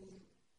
to